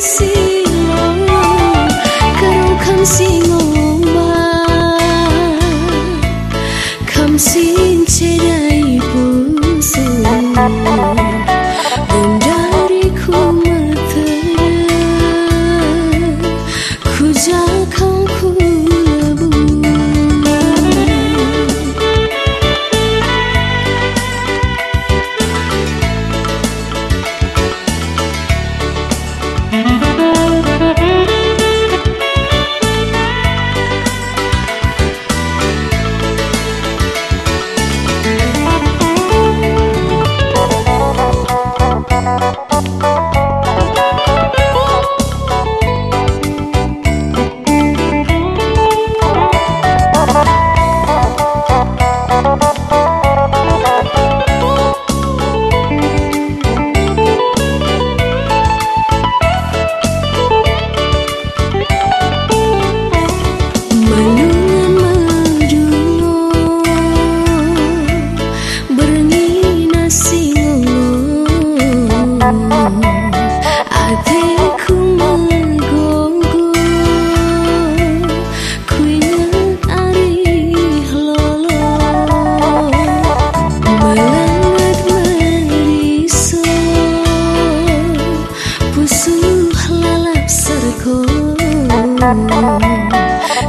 see.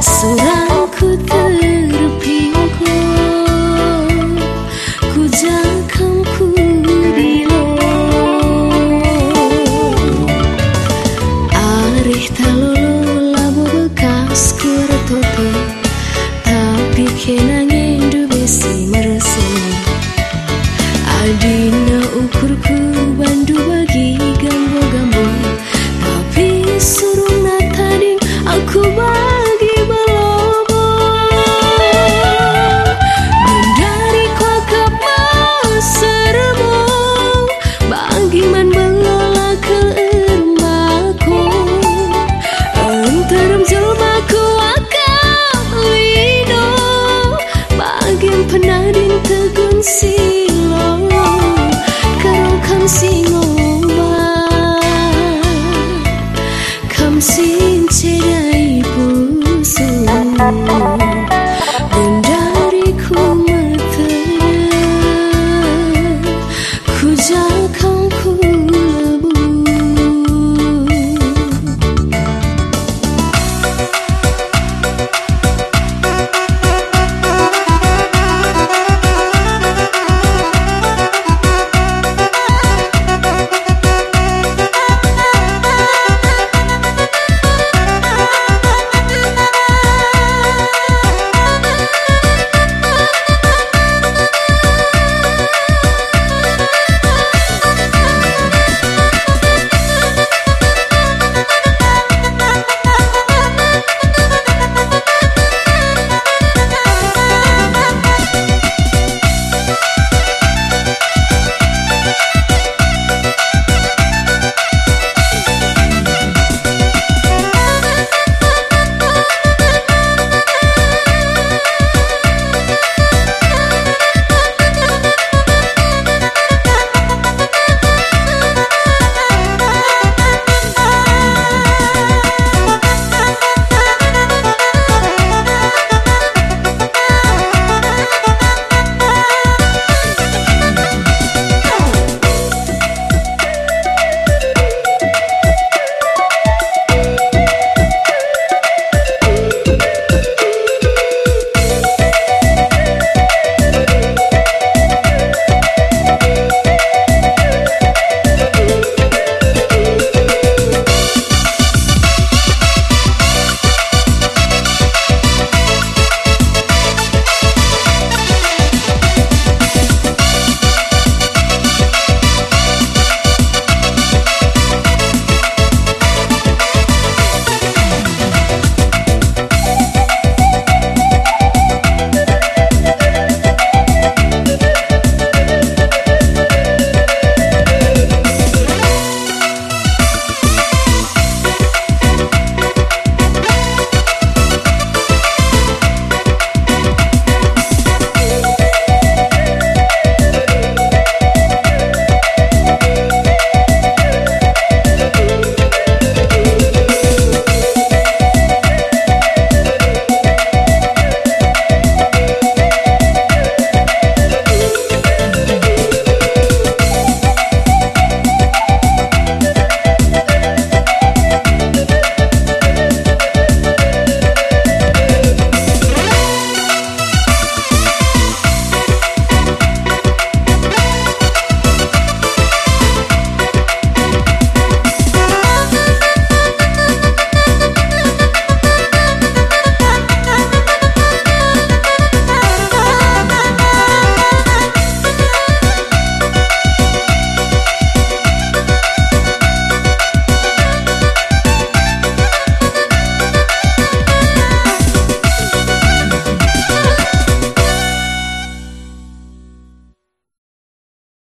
Surangku 这